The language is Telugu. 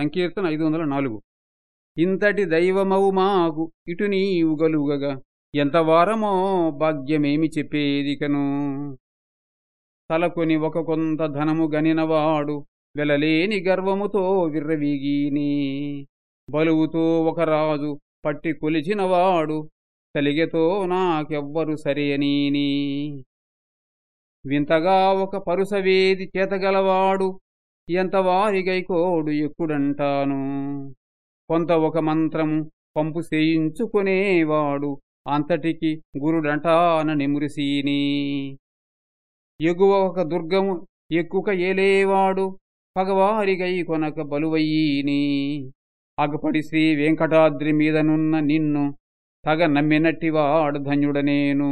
సంకీర్తన ఐదు వందల నాలుగు. ఇంతటి దైవమవు మాకు ఇటు నీవు గలుగగా. ఎంత వారమో భాగ్యమేమి చెప్పేదికను. తలకొని ఒక కొంత ధనము గనినవాడు వెలలేని గర్వముతో విర్రవీగిని. బలువుతో ఒక రాజు పట్టి కొలిచినవాడు తలిగెతో నాకెవ్వరు సరేనీని. వింతగా ఒక పరుసవేది చేతగలవాడు ఎంతవారిగైకోడు ఎక్కుడంటాను కొంత ఒక మంత్రము పంపు చేయించుకునేవాడు అంతటికి గురుడంటాన నిమురిసీని. ఎగువ ఒక దుర్గము ఎక్కుక ఏలేవాడు పగవారిగై కొనక బలువయ్యీని. అగపడి శ్రీ వెంకటాద్రి మీదనున్న నిన్ను తగ నమ్మినట్టివాడు ధన్యుడనేను.